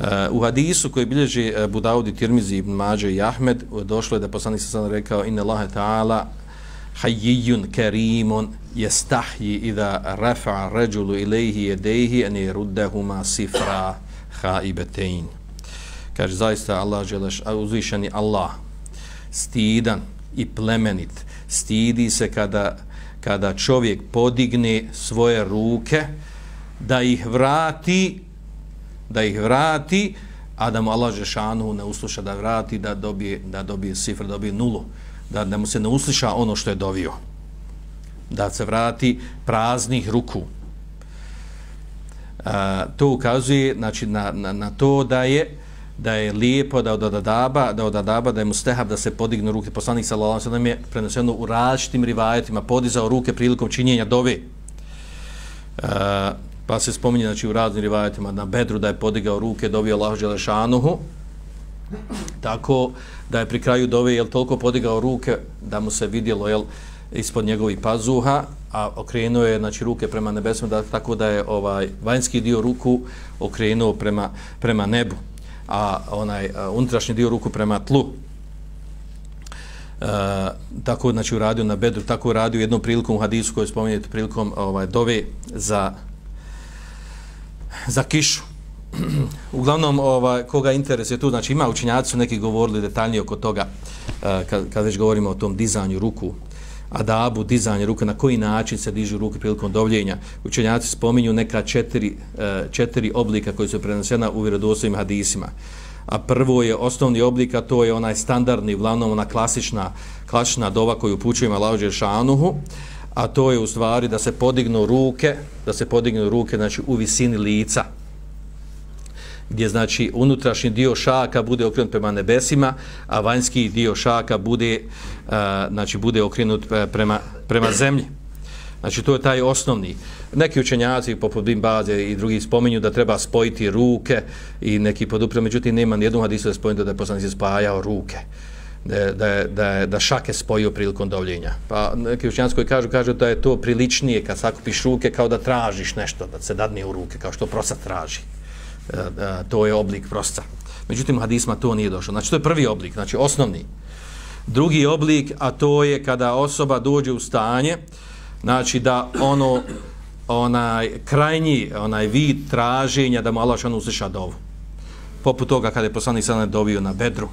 Eh, u hadisu koji bilježi eh, uh, Budaudi, Tirmizi, Ibn Mađe i Ahmed, došlo je da poslanik sa sada rekao inna Allahe ta'ala hayyun karimun jestahji idha rafa'a rajulu ilayhi jedeihi an yuruddahuma sifra khaibatayn. Kaže zaista Allah dželeš uzvišeni Allah stidan i plemenit. Stidi se kada kada čovjek podigne svoje ruke da ih vrati da ih vrati a da mu Allah Žešanu ne usluša da vrati da dobije da dobije sifru dobije nulu da, da mu se ne usliša ono što je dovio. Da se vrati praznih ruku. A, to ukazuje znači, na, na, na to da je da je lijepo da od adaba, da od adaba, da je mu stehab da se podignu ruke. Poslanik sallallahu alejhi ve sellem je preneseno u različitim rivajetima podizao ruke prilikom činjenja dove. Uh, pa se spominje znači, u raznim rivajetima na bedru da je podigao ruke, dovio Allah Želešanuhu, tako da je pri kraju dove jel toliko podigao ruke da mu se vidjelo jel ispod njegovih pazuha a okrenuo je znači ruke prema nebesima da tako da je ovaj vanjski dio ruku okrenuo prema prema nebu a onaj unutrašnji dio ruku prema tlu. E, tako znači uradio na bedru tako uradio jednom prilikom u hadisu koju spominjete prilikom ovaj dove za za kišu. Uglavnom ovaj koga interesuje tu znači ima učinjaci su neki govorili detaljnije oko toga uh, kad, kad već govorimo o tom dizanju ruku adabu dizanje ruke na koji način se dižu ruke prilikom dovljenja učenjaci spominju neka četiri, uh, četiri oblika koji su prenesena u vjerodostojnim hadisima. A prvo je osnovni oblik a to je onaj standardni uglavnom ona klasična klasična dova koju upućujemo Allahu šanuhu a to je u stvari da se podignu ruke da se podignu ruke znači u visini lica gdje znači unutrašnji dio šaka bude okrenut prema nebesima, a vanjski dio šaka bude, e, znači, bude okrenut e, prema, prema zemlji. Znači, to je taj osnovni. Neki učenjaci, poput Bim Baze i drugi, spominju da treba spojiti ruke i neki podupre, međutim, nema nijednog hadisa da spominju da je poslanik spajao ruke. Da, da, da, da šake spojio prilikom dovljenja. Pa neki učenjaci koji kažu, kažu da je to priličnije kad sakupiš ruke kao da tražiš nešto, da se dadne u ruke, kao što prosa traži. E, e, to je oblik prosca. Međutim, hadisma to nije došlo. Znači, to je prvi oblik, znači osnovni. Drugi oblik, a to je kada osoba dođe u stanje, znači da ono, onaj krajnji, onaj vid traženja da mu Allah šanu usliša dovu. Poput toga kada je poslanik sada dovio na bedru,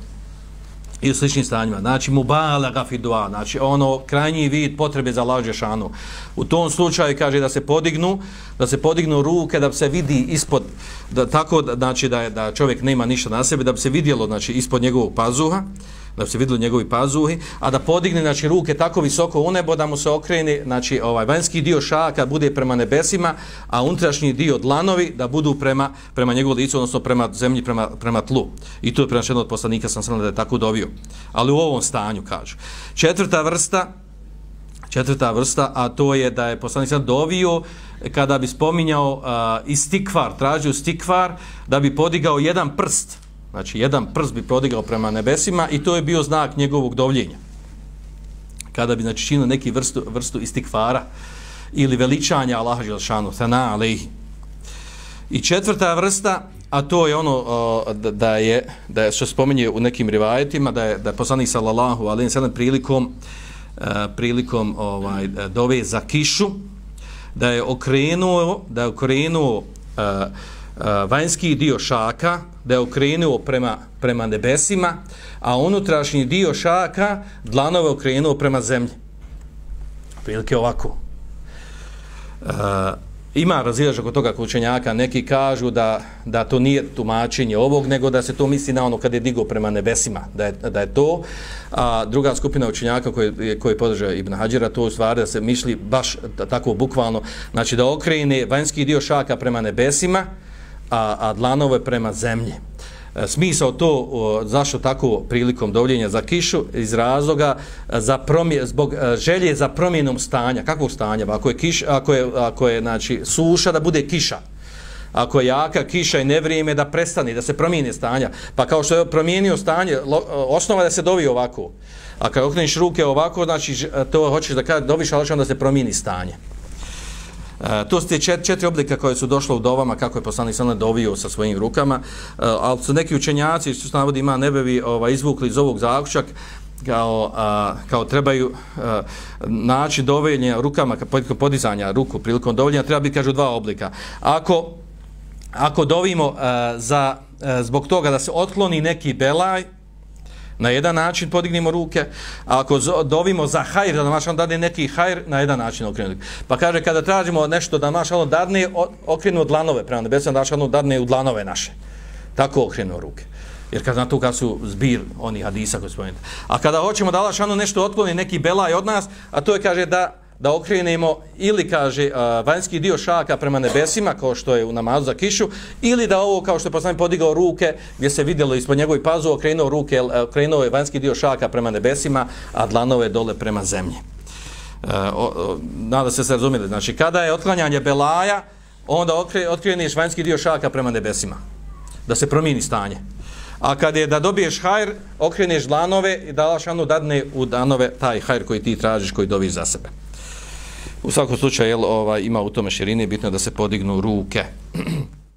i u sličnim stanjima. Znači, mubala gafidua, znači ono krajnji vid potrebe za lađešanu. U tom slučaju kaže da se podignu, da se podignu ruke, da se vidi ispod, da, tako znači da, je, da čovjek nema ništa na sebi, da bi se vidjelo znači, ispod njegovog pazuha, da se vidjeli njegovi pazuhi, a da podigne znači, ruke tako visoko u nebo da mu se okrene, znači ovaj vanjski dio šaka bude prema nebesima, a unutrašnji dio dlanovi da budu prema, prema njegovu licu, odnosno prema zemlji, prema, prema tlu. I to je prema od poslanika, sam sam da je tako dovio. Ali u ovom stanju, kažu. Četvrta vrsta, četvrta vrsta, a to je da je poslanik sam dovio kada bi spominjao uh, istikvar, tražio istikvar da bi podigao jedan prst, Znači, jedan prst bi podigao prema nebesima i to je bio znak njegovog dovljenja. Kada bi, znači, činio neki vrstu, vrstu istikvara ili veličanja Allaha Želšanu, sana alaihi. I četvrta vrsta, a to je ono da je, da je što spominje u nekim rivajetima, da je, da je poslanik sallallahu alaihi sallam prilikom, e, prilikom ovaj, dove za kišu, da je okrenuo, da je okrenuo e, Eh, vanjski dio šaka, da je okrenuo prema, prema nebesima, a unutrašnji dio šaka dlanove okrenuo prema zemlji. Prilike ovako. Uh, ima razilaž oko toga kućenjaka, neki kažu da, da to nije tumačenje ovog, nego da se to misli na ono kad je digo prema nebesima, da je, da je to. A druga skupina učenjaka koje, koje podrža Ibn Hađira, to u stvari da se mišli baš tako bukvalno, znači da okrene vanjski dio šaka prema nebesima, a, a dlanove prema zemlji. E, smisao to, zašto tako prilikom dovljenja za kišu, iz razloga e, za promje, zbog e, želje za promjenom stanja. Kakvog stanja? Ako je, kiš, ako je, ako je znači, suša, da bude kiša. Ako je jaka kiša i nevrijeme, da prestane, da se promijene stanja. Pa kao što je promijenio stanje, lo, osnova da se dovi ovako. A kad okreniš ruke ovako, znači to hoćeš da kada doviš, ali onda se promijeni stanje. E, to su te čet, četiri oblika koje su došle u dovama, kako je poslanik sallam dovio sa svojim rukama, e, ali su neki učenjaci, što se navodi ima nebevi, ovaj, izvukli iz ovog zakučak, kao, a, kao trebaju a, naći dovoljenje rukama, prilikom podizanja ruku, prilikom dovoljenja, treba biti, kažu, dva oblika. Ako, ako dovimo a, za, a, zbog toga da se otkloni neki belaj, na jedan način podignimo ruke, a ako dovimo za hajr, da maš dadne neki hajr, na jedan način okrenuti. Pa kaže, kada tražimo nešto da maš ono dadne, okrenu dlanove prema nebesama, da maš ono dadne u dlanove naše. Tako okrenu ruke. Jer kad na to kad su zbir oni hadisa koji spomenuti. A kada hoćemo da Allah šanu ono nešto otkloni, neki belaj od nas, a to je kaže da da okrenemo ili kaže uh, vanjski dio šaka prema nebesima kao što je u namazu za kišu ili da ovo kao što je poslanik podigao ruke gdje se vidjelo ispod njegovih pazu okrenuo ruke okrenuo je vanjski dio šaka prema nebesima a dlanove dole prema zemlji. E, o, nada se se razumijeli. Znači kada je otklanjanje belaja onda okreniš vanjski dio šaka prema nebesima da se promijeni stanje. A kad je da dobiješ hajr, okreneš dlanove i dalaš anu dadne u danove taj hajr koji ti tražiš, koji dobiš za sebe. U svakom slučaju, jel, ovaj, ima u tome širine, bitno da se podignu ruke.